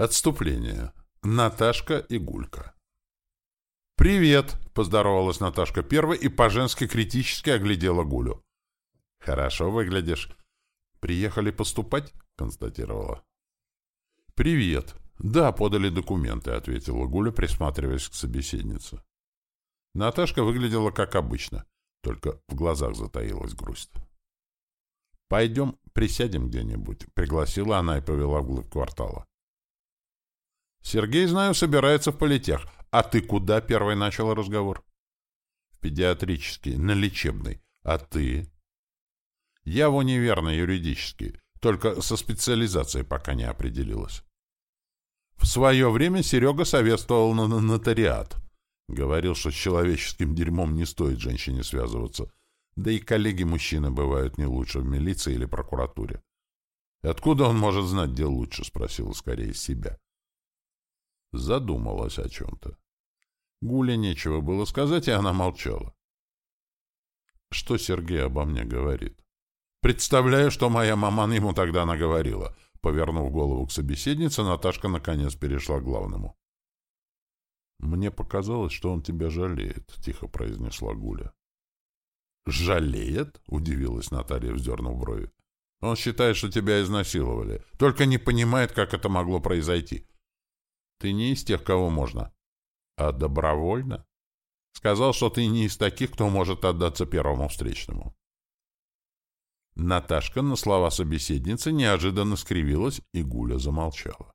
Отступление. Наташка и Гулька. «Привет!» — поздоровалась Наташка первой и по-женски критически оглядела Гулю. «Хорошо выглядишь». «Приехали поступать?» — констатировала. «Привет!» «Да, подали документы», — ответила Гуля, присматриваясь к собеседнице. Наташка выглядела как обычно, только в глазах затаилась грусть. «Пойдем, присядем где-нибудь», — пригласила она и повела вглубь квартала. «Сергей, знаю, собирается в политех. А ты куда первый начал разговор?» «В педиатрический, на лечебный. А ты?» «Я в универ юридический, только со специализацией пока не определилась». В свое время Серега советовал на нотариат. Говорил, что с человеческим дерьмом не стоит женщине связываться. Да и коллеги-мужчины бывают не лучше в милиции или прокуратуре. «Откуда он может знать, где лучше?» — спросила скорее себя. Задумалась о чем-то. Гуле нечего было сказать, и она молчала. Что Сергей обо мне говорит? Представляю, что моя маман ему тогда наговорила. Повернув голову к собеседнице, Наташка наконец перешла к главному. «Мне показалось, что он тебя жалеет», — тихо произнесла Гуля. «Жалеет?» — удивилась Наталья, вздернув брови. «Он считает, что тебя изнасиловали, только не понимает, как это могло произойти. Ты не из тех, кого можно. А добровольно? Сказал, что ты не из таких, кто может отдаться первому встречному. Наташка на слова собеседницы неожиданно скривилась, и Гуля замолчала.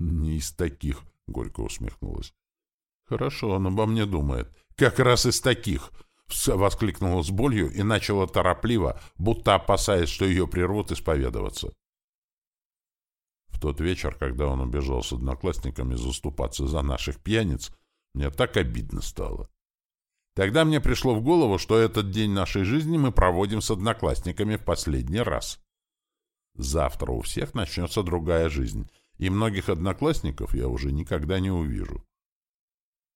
«Не из таких», — горько усмехнулась. «Хорошо, он обо мне думает. Как раз из таких!» — воскликнула с болью и начала торопливо, будто опасаясь, что ее прервут исповедоваться тот вечер, когда он убежал с одноклассниками заступаться за наших пьяниц, мне так обидно стало. Тогда мне пришло в голову, что этот день нашей жизни мы проводим с одноклассниками в последний раз. Завтра у всех начнется другая жизнь, и многих одноклассников я уже никогда не увижу.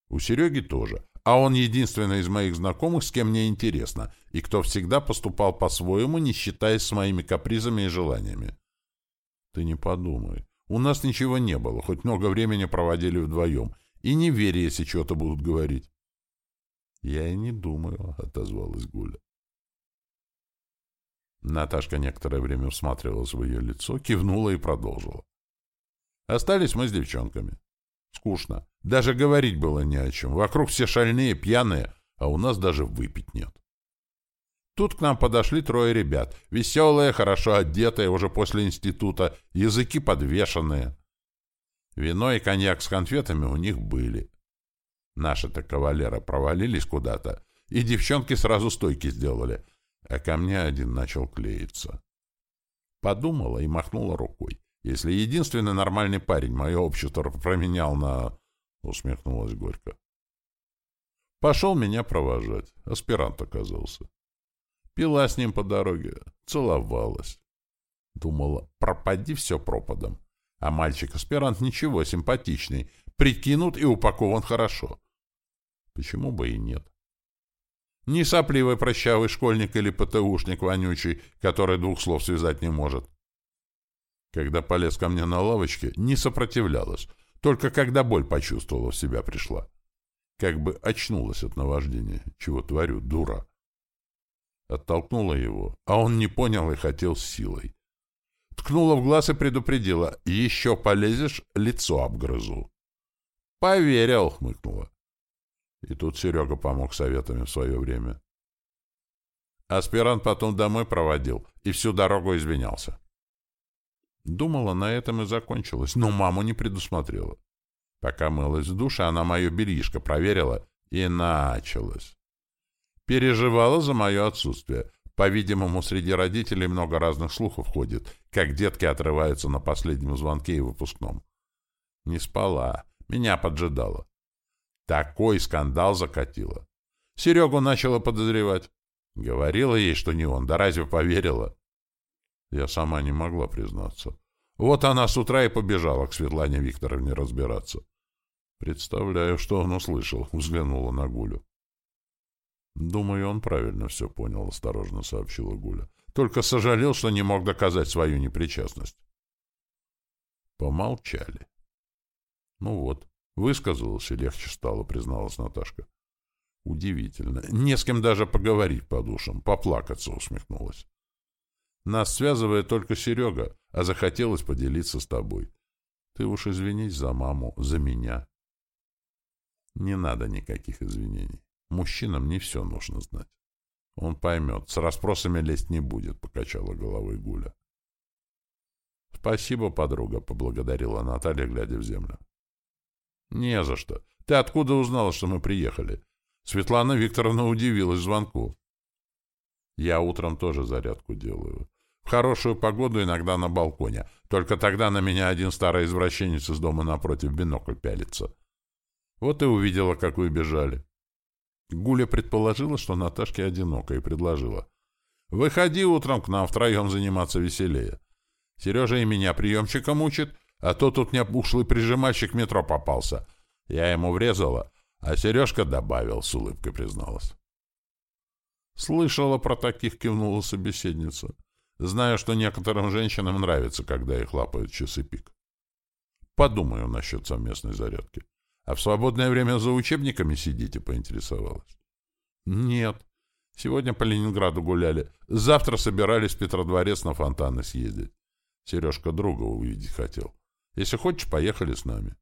У Сереги тоже, а он единственный из моих знакомых, с кем мне интересно, и кто всегда поступал по-своему, не считаясь с моими капризами и желаниями. Ты не подумай. У нас ничего не было, хоть много времени проводили вдвоем. И не верь, если что-то будут говорить. Я и не думаю, — отозвалась Гуля. Наташка некоторое время всматривалась в ее лицо, кивнула и продолжила. Остались мы с девчонками. Скучно. Даже говорить было не о чем. Вокруг все шальные, пьяные, а у нас даже выпить нет. Тут к нам подошли трое ребят. Веселые, хорошо одетые, уже после института, языки подвешенные. Вино и коньяк с конфетами у них были. Наши-то кавалеры провалились куда-то, и девчонки сразу стойки сделали, а ко мне один начал клеиться. Подумала и махнула рукой. Если единственный нормальный парень мое общество променял на... Усмехнулась горько. Пошел меня провожать. Аспирант оказался. Пила с ним по дороге, целовалась. Думала, пропади все пропадом. А мальчик-аспирант ничего, симпатичный, прикинут и упакован хорошо. Почему бы и нет? Не сопливый прощавый школьник или ПТУшник вонючий, который двух слов связать не может. Когда полез ко мне на лавочке, не сопротивлялась, только когда боль почувствовала, в себя пришла. Как бы очнулась от наваждения. Чего творю, дура. Оттолкнула его, а он не понял и хотел силой. Ткнула в глаз и предупредила. «Еще полезешь, лицо обгрызу». «Поверил», — хмыкнула. И тут Серега помог советами в свое время. Аспирант потом домой проводил и всю дорогу извинялся. Думала, на этом и закончилось, но маму не предусмотрела. Пока мылась в душе, она мое бельишко проверила, и началось. Переживала за мое отсутствие. По-видимому, среди родителей много разных слухов ходит, как детки отрываются на последнем звонке и выпускном. Не спала, меня поджидала. Такой скандал закатила. Серегу начала подозревать. Говорила ей, что не он, да разве поверила? Я сама не могла признаться. Вот она с утра и побежала к Светлане Викторовне разбираться. Представляю, что он услышал, взглянула на Гулю. «Думаю, он правильно все понял», — осторожно сообщила Гуля. «Только сожалел, что не мог доказать свою непричастность». Помолчали. Ну вот, высказалась и легче стало, призналась Наташка. Удивительно. Не с кем даже поговорить по душам, поплакаться усмехнулась. Нас связывает только Серега, а захотелось поделиться с тобой. Ты уж извинись за маму, за меня. Не надо никаких извинений. Мужчинам не все нужно знать. Он поймет, с расспросами лезть не будет, — покачала головой Гуля. — Спасибо, подруга, — поблагодарила Наталья, глядя в землю. — Не за что. Ты откуда узнала, что мы приехали? Светлана Викторовна удивилась звонку. Я утром тоже зарядку делаю. В хорошую погоду иногда на балконе. Только тогда на меня один старый извращенец из дома напротив бинокль пялится. Вот и увидела, как вы бежали. Гуля предположила, что Наташке одиноко, и предложила. «Выходи утром к нам втроем заниматься веселее. Сережа и меня приемчиком учит, а то тут мне ушлый прижимальщик метро попался. Я ему врезала, а Сережка добавил, с улыбкой призналась. «Слышала про таких», — кивнула собеседница. «Знаю, что некоторым женщинам нравится, когда их лапают часы пик. Подумаю насчет совместной зарядки. А в свободное время за учебниками сидите?» — поинтересовалась. «Нет. Сегодня по Ленинграду гуляли. Завтра собирались в Петродворец на фонтаны съездить. Сережка друга увидеть хотел. Если хочешь, поехали с нами».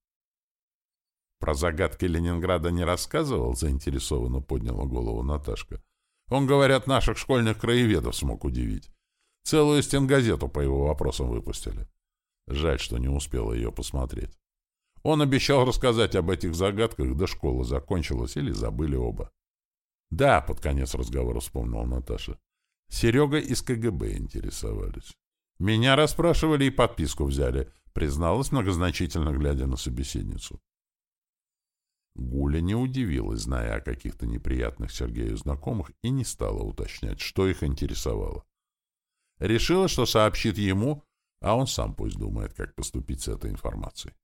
Про загадки Ленинграда не рассказывал, заинтересованно подняла голову Наташка. Он, говорят, наших школьных краеведов смог удивить. Целую стенгазету по его вопросам выпустили. Жаль, что не успела ее посмотреть. Он обещал рассказать об этих загадках, да школа закончилась или забыли оба. Да, под конец разговора вспомнила Наташа. Серега из КГБ интересовались. Меня расспрашивали и подписку взяли, призналась многозначительно, глядя на собеседницу. Гуля не удивилась, зная о каких-то неприятных Сергею знакомых, и не стала уточнять, что их интересовало. Решила, что сообщит ему, а он сам пусть думает, как поступить с этой информацией.